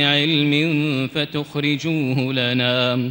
علم فتخرجوه لنا.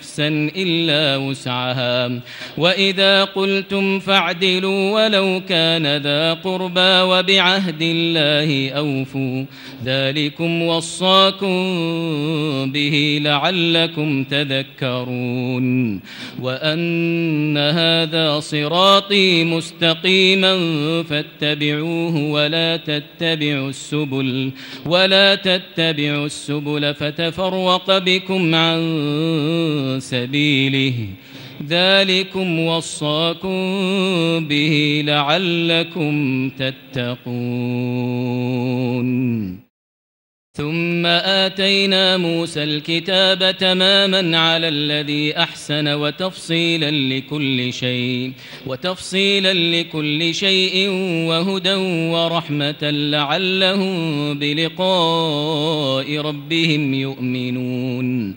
نفسا إلا وسعها. وإذا قلتم فاعدلوا ولو كان ذا قربى وبعهد الله أوفوا. ذلكم وصاكم به لعلكم تذكرون. وأن هذا صراطي مستقيما فاتبعوه ولا تتبعوا السبل ولا تتبعوا السبل فتفرق بكم عن سبيله. ذلكم وصاكم به لعلكم تتقون. ثم آتينا موسى الكتاب تماما على الذي أحسن وتفصيلا لكل شيء وتفصيلا لكل شيء وهدى ورحمة لعلهم بلقاء ربهم يؤمنون.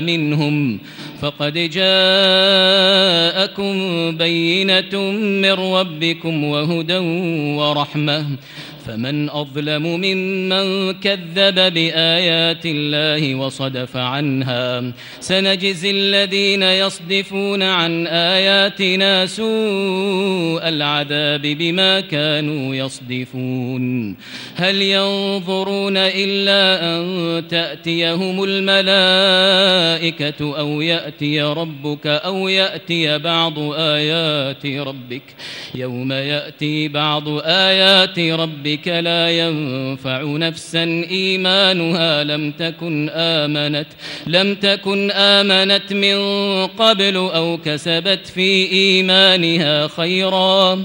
منهم فقد جاءكم بينة من ربكم وهدى ورحمة فمن أظلم ممن كذب بآيات الله وصدف عنها سنجزي الذين يصدفون عن آياتنا سوء العذاب بما كانوا يصدفون هل ينظرون إلا أن تأتيهم الملائكة أو يأتي ربك أو يأتي بعض آيات ربك يوم يأتي بعض آيات ربك ذلك لا ينفع نفسا. إيمانها لم تكن آمنت لم تكن آمنت من قبل أو كسبت في إيمانها خيرا.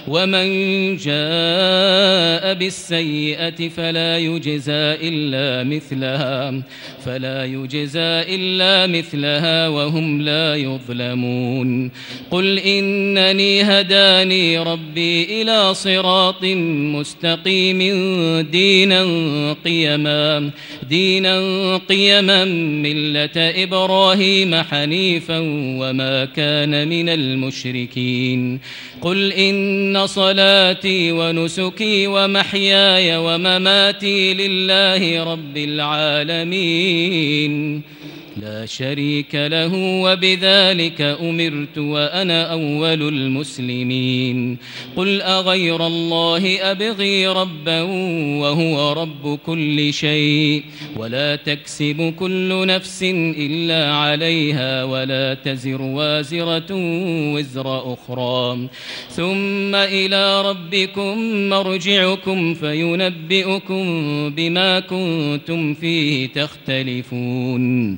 ومن جاء بالسيئة فلا يجزى إلا مثلها فلا يجزى إلا مثلها وهم لا يظلمون. قل إنني هداني ربي إلى صراط مستقيم دينا قيما دينا قيما ملة إبراهيم حنيفا وما كان من المشركين. قل إن صلاتي ونسكي ومحياي ومماتي لله رب العالمين. لا شريك له وبذلك أمرت وأنا أول المسلمين. قل أغير الله أبغي ربا وهو رب كل شيء. ولا تكسب كل نفس إلا عليها ولا تزر وازرة وزر أخرى. ثم إلى ربكم مرجعكم فينبئكم بما كنتم فيه تختلفون.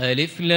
ألف لام.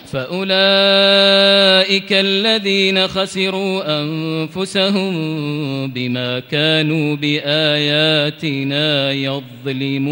فأولئك الذين خسروا أنفسهم بما كانوا بآياتنا يظلمون.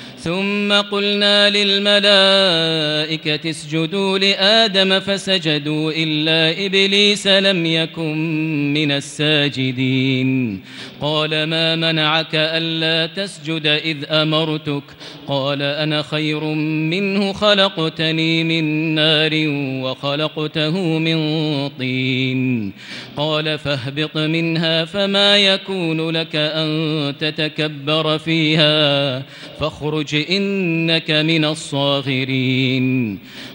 ثم قلنا للملائكة اسجدوا لآدم فسجدوا إلا إبليس لم يكن من الساجدين. قال ما منعك ألا تسجد إذ أمرتك؟ قال أنا خير منه خلقتني من نار وخلقته من طين. قال فاهبط منها فما يكون لك أن تتكبر فيها. فاخرج إنك من الصاغرين.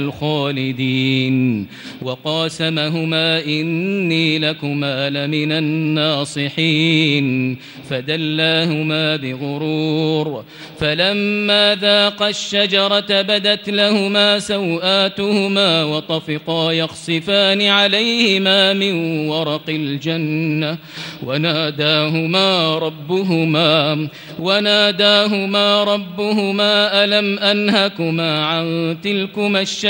الخالدين. وقاسمهما إني لكما لمن الناصحين. فدلاهما بغرور. فلما ذاق الشجرة بدت لهما سوآتهما وطفقا يخصفان عليهما من ورق الجنة. وناداهما ربهما وناداهما ربهما ألم أنهكما عن تلكما الشجرة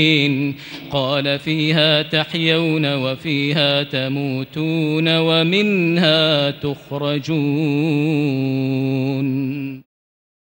الدين قال فيها تحيون وفيها تموتون ومنها تخرجون.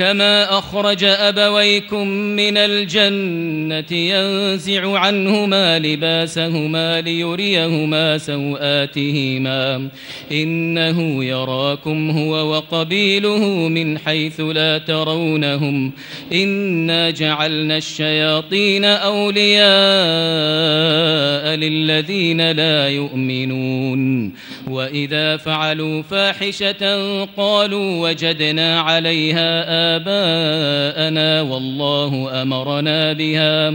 كما أخرج أبويكم من الجنة ينزع عنهما لباسهما ليريهما سوآتهما. إنه يراكم هو وقبيله من حيث لا ترونهم. إنا جعلنا الشياطين أولياء للذين لا يؤمنون. وإذا فعلوا فاحشة قالوا وجدنا عليها آباءنا والله أمرنا بها.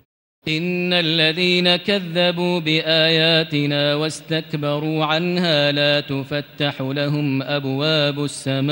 إن الذين كذبوا بآياتنا واستكبروا عنها لا تفتح لهم أبواب السماء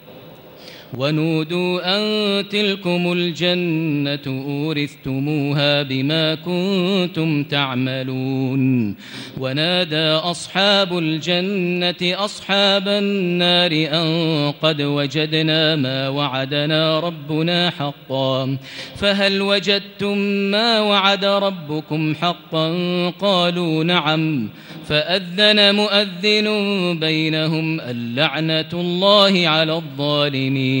ونودوا أن تلكم الجنة أورثتموها بما كنتم تعملون. ونادى أصحاب الجنة أصحاب النار أن قد وجدنا ما وعدنا ربنا حقا. فهل وجدتم ما وعد ربكم حقا؟ قالوا نعم. فأذن مؤذن بينهم اللعنة الله على الظالمين.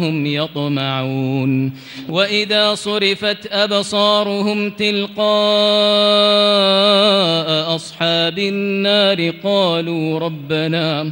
يطمعون. وإذا صرفت أبصارهم تلقاء أصحاب النار قالوا ربنا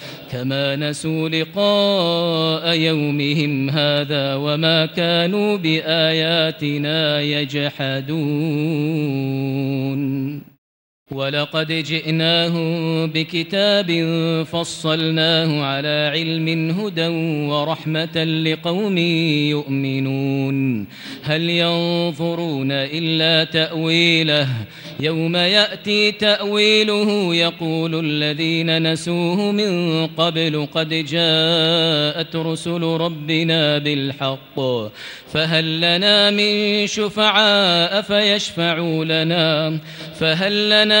كما نسوا لقاء يومهم هذا وما كانوا بآياتنا يجحدون ولقد جئناهم بكتاب فصلناه على علم هدى ورحمة لقوم يؤمنون. هل ينظرون إلا تأويله؟ يوم يأتي تأويله يقول الذين نسوه من قبل قد جاءت رسل ربنا بالحق فهل لنا من شفعاء فيشفعوا لنا؟ فهل لنا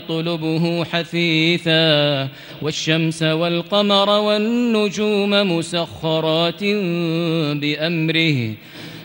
يطلبه حثيثا والشمس والقمر والنجوم مسخرات بأمره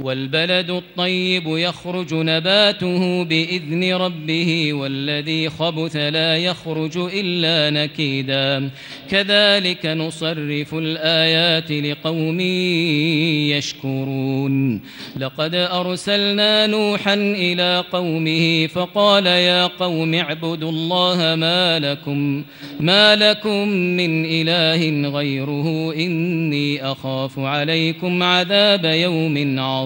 والبلد الطيب يخرج نباته بإذن ربه والذي خبث لا يخرج إلا نكيدا. كذلك نصرف الآيات لقوم يشكرون. لقد أرسلنا نوحا إلى قومه فقال يا قوم اعبدوا الله ما لكم ما لكم من إله غيره إني أخاف عليكم عذاب يوم عظيم.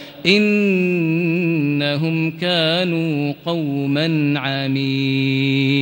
إنهم كانوا قوما عمين